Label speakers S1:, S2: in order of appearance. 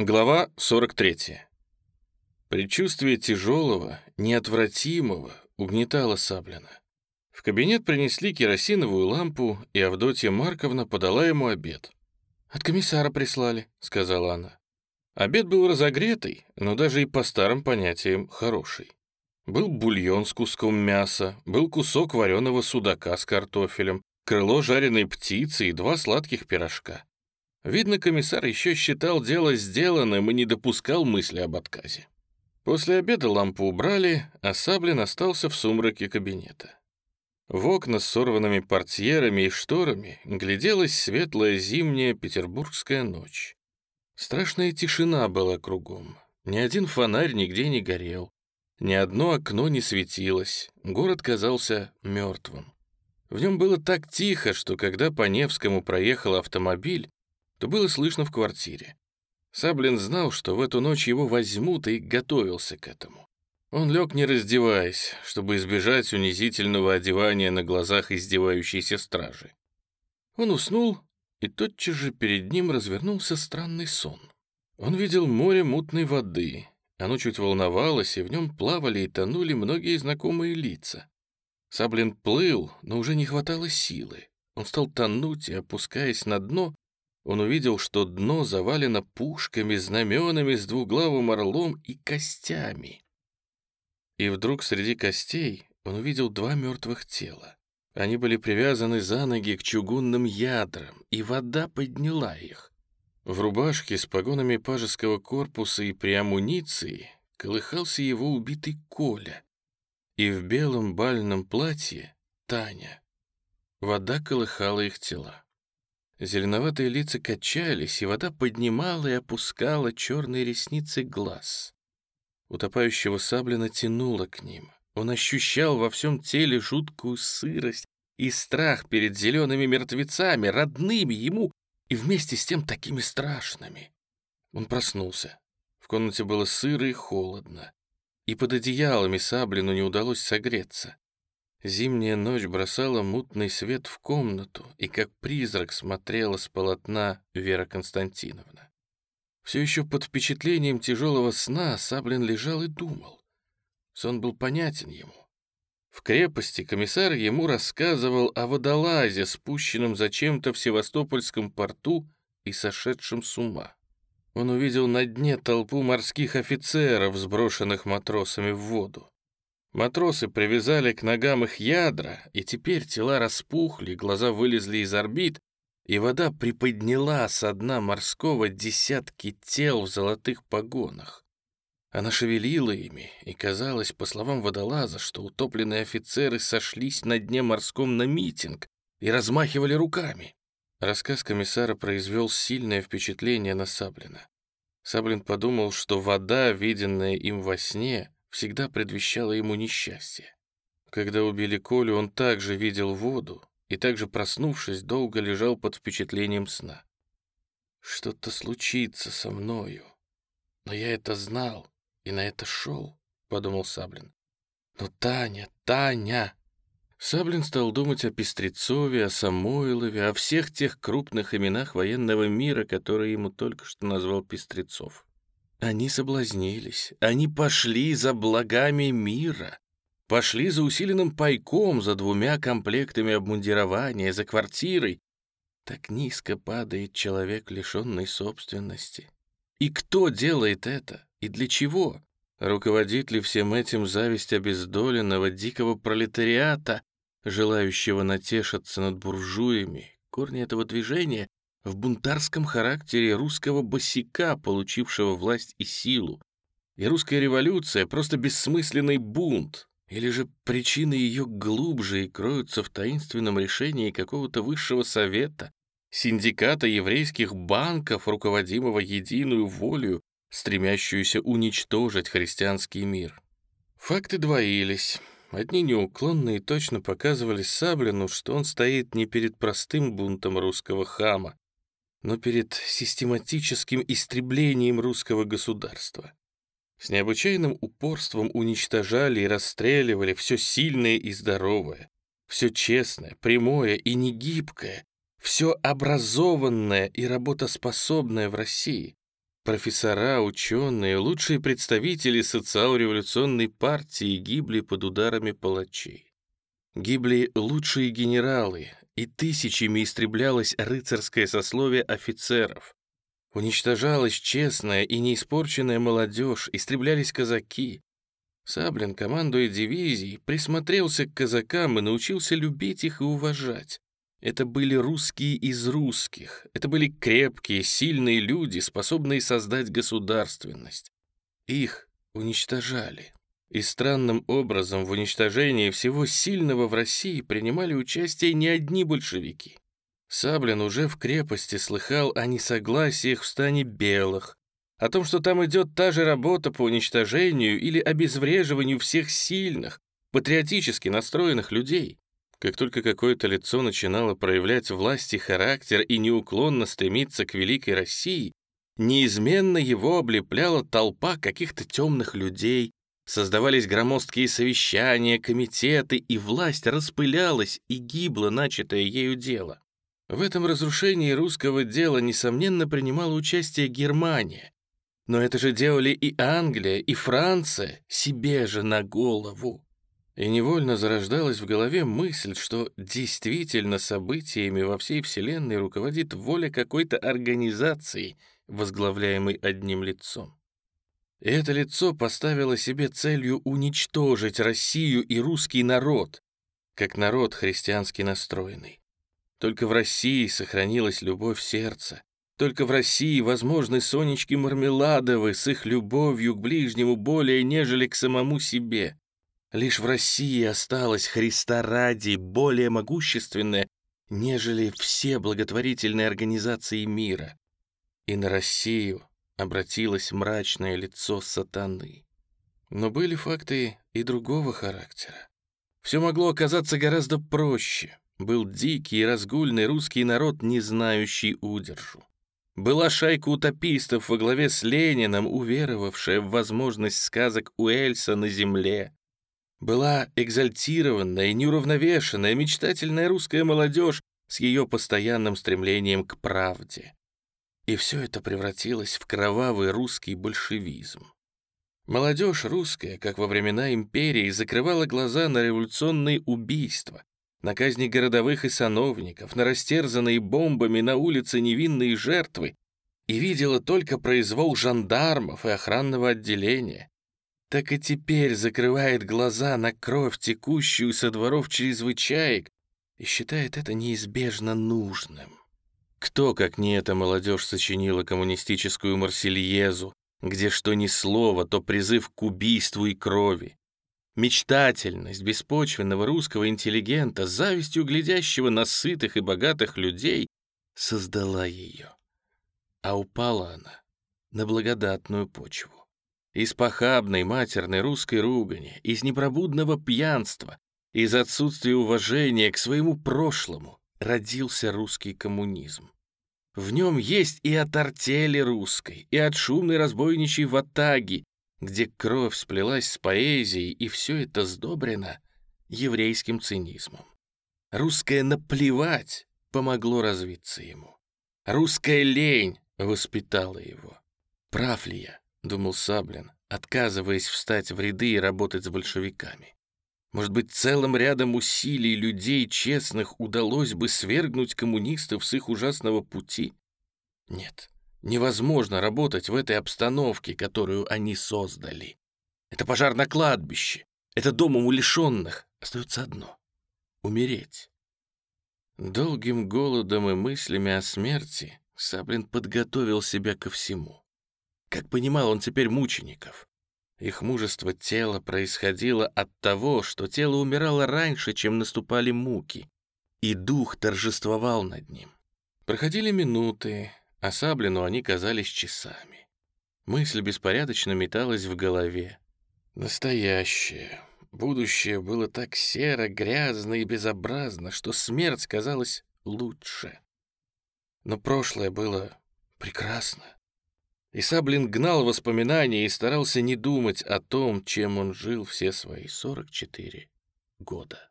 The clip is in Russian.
S1: Глава 43. Предчувствие тяжелого, неотвратимого угнетало Саблина. В кабинет принесли керосиновую лампу, и Авдотья Марковна подала ему обед. «От комиссара прислали», — сказала она. Обед был разогретый, но даже и по старым понятиям хороший. Был бульон с куском мяса, был кусок вареного судака с картофелем, крыло жареной птицы и два сладких пирожка. Видно, комиссар еще считал дело сделанным и не допускал мысли об отказе. После обеда лампу убрали, а Саблин остался в сумраке кабинета. В окна с сорванными портьерами и шторами гляделась светлая зимняя петербургская ночь. Страшная тишина была кругом. Ни один фонарь нигде не горел. Ни одно окно не светилось. Город казался мертвым. В нем было так тихо, что когда по Невскому проехал автомобиль, то было слышно в квартире. Саблин знал, что в эту ночь его возьмут, и готовился к этому. Он лег не раздеваясь, чтобы избежать унизительного одевания на глазах издевающейся стражи. Он уснул, и тотчас же перед ним развернулся странный сон. Он видел море мутной воды, оно чуть волновалось, и в нем плавали и тонули многие знакомые лица. Саблин плыл, но уже не хватало силы. Он стал тонуть, и, опускаясь на дно, он увидел, что дно завалено пушками, знаменами с двуглавым орлом и костями. И вдруг среди костей он увидел два мертвых тела. Они были привязаны за ноги к чугунным ядрам, и вода подняла их. В рубашке с погонами пажеского корпуса и при амуниции колыхался его убитый Коля, и в белом бальном платье Таня. Вода колыхала их тела. Зеленоватые лица качались, и вода поднимала и опускала черные ресницы глаз. Утопающего саблина тянуло к ним. Он ощущал во всем теле жуткую сырость и страх перед зелеными мертвецами, родными ему и вместе с тем такими страшными. Он проснулся. В комнате было сыро и холодно, и под одеялами Саблину не удалось согреться. Зимняя ночь бросала мутный свет в комнату, и как призрак смотрела с полотна Вера Константиновна. Все еще под впечатлением тяжелого сна Саблин лежал и думал. Сон был понятен ему. В крепости комиссар ему рассказывал о водолазе, спущенном зачем-то в Севастопольском порту и сошедшем с ума. Он увидел на дне толпу морских офицеров, сброшенных матросами в воду. Матросы привязали к ногам их ядра, и теперь тела распухли, глаза вылезли из орбит, и вода приподняла со дна морского десятки тел в золотых погонах. Она шевелила ими, и казалось, по словам водолаза, что утопленные офицеры сошлись на дне морском на митинг и размахивали руками. Рассказ комиссара произвел сильное впечатление на Саблина. Саблин подумал, что вода, виденная им во сне, всегда предвещало ему несчастье. Когда убили Колю, он также видел воду и также, проснувшись, долго лежал под впечатлением сна. «Что-то случится со мною, но я это знал и на это шел», — подумал Саблин. «Но Таня, Таня!» Саблин стал думать о Пестрецове, о Самойлове, о всех тех крупных именах военного мира, которые ему только что назвал Пестрецов. Они соблазнились, они пошли за благами мира, пошли за усиленным пайком, за двумя комплектами обмундирования, за квартирой. Так низко падает человек, лишенный собственности. И кто делает это? И для чего? Руководит ли всем этим зависть обездоленного дикого пролетариата, желающего натешиться над буржуями? Корни этого движения в бунтарском характере русского босика, получившего власть и силу. И русская революция — просто бессмысленный бунт, или же причины ее глубже и кроются в таинственном решении какого-то высшего совета, синдиката еврейских банков, руководимого единую волею, стремящуюся уничтожить христианский мир. Факты двоились. Одни неуклонно и точно показывали Саблину, что он стоит не перед простым бунтом русского хама, но перед систематическим истреблением русского государства. С необычайным упорством уничтожали и расстреливали все сильное и здоровое, все честное, прямое и негибкое, все образованное и работоспособное в России, Профессора, ученые, лучшие представители социал-революционной партии гибли под ударами палачей. Гибли лучшие генералы, и тысячами истреблялось рыцарское сословие офицеров. Уничтожалась честная и неиспорченная молодежь, истреблялись казаки. Саблин, командуя дивизией, присмотрелся к казакам и научился любить их и уважать. Это были русские из русских. Это были крепкие, сильные люди, способные создать государственность. Их уничтожали. И странным образом в уничтожении всего сильного в России принимали участие не одни большевики. Саблин уже в крепости слыхал о несогласиях в стане белых, о том, что там идет та же работа по уничтожению или обезвреживанию всех сильных, патриотически настроенных людей. Как только какое-то лицо начинало проявлять власть и характер и неуклонно стремиться к великой России, неизменно его облепляла толпа каких-то темных людей, создавались громоздкие совещания, комитеты, и власть распылялась и гибло начатое ею дело. В этом разрушении русского дела, несомненно, принимала участие Германия. Но это же делали и Англия, и Франция, себе же на голову и невольно зарождалась в голове мысль, что действительно событиями во всей Вселенной руководит воля какой-то организации, возглавляемой одним лицом. Это лицо поставило себе целью уничтожить Россию и русский народ, как народ христиански настроенный. Только в России сохранилась любовь сердца, только в России возможны Сонечки Мармеладовы с их любовью к ближнему более, нежели к самому себе. Лишь в России осталось Христа ради более могущественное, нежели все благотворительные организации мира. И на Россию обратилось мрачное лицо сатаны. Но были факты и другого характера. Все могло оказаться гораздо проще. Был дикий и разгульный русский народ, не знающий удержу. Была шайка утопистов во главе с Лениным, уверовавшая в возможность сказок Уэльса на земле. Была экзальтированная и неуравновешенная, мечтательная русская молодежь с ее постоянным стремлением к правде. И все это превратилось в кровавый русский большевизм. Молодежь русская, как во времена империи, закрывала глаза на революционные убийства, на казни городовых и сановников, на растерзанные бомбами на улице невинные жертвы и видела только произвол жандармов и охранного отделения, так и теперь закрывает глаза на кровь, текущую со дворов чрезвычаек, и считает это неизбежно нужным. Кто, как не эта молодежь, сочинила коммунистическую Марсельезу, где что ни слово, то призыв к убийству и крови? Мечтательность беспочвенного русского интеллигента, завистью глядящего на сытых и богатых людей, создала ее. А упала она на благодатную почву. Из похабной матерной русской ругани, из непробудного пьянства, из отсутствия уважения к своему прошлому родился русский коммунизм. В нем есть и от артели русской, и от шумной разбойничьей ватаги, где кровь сплелась с поэзией, и все это сдобрено еврейским цинизмом. Русское «наплевать» помогло развиться ему. Русская лень воспитала его. Прав ли я? — думал Саблин, отказываясь встать в ряды и работать с большевиками. Может быть, целым рядом усилий людей честных удалось бы свергнуть коммунистов с их ужасного пути? Нет, невозможно работать в этой обстановке, которую они создали. Это пожар на кладбище, это дом умалишенных. Остается одно — умереть. Долгим голодом и мыслями о смерти Саблин подготовил себя ко всему. Как понимал он теперь мучеников. Их мужество тела происходило от того, что тело умирало раньше, чем наступали муки, и дух торжествовал над ним. Проходили минуты, а Саблину они казались часами. Мысль беспорядочно металась в голове. Настоящее, будущее было так серо, грязно и безобразно, что смерть казалась лучше. Но прошлое было прекрасно. И Саблин гнал воспоминания и старался не думать о том, чем он жил все свои 44 года.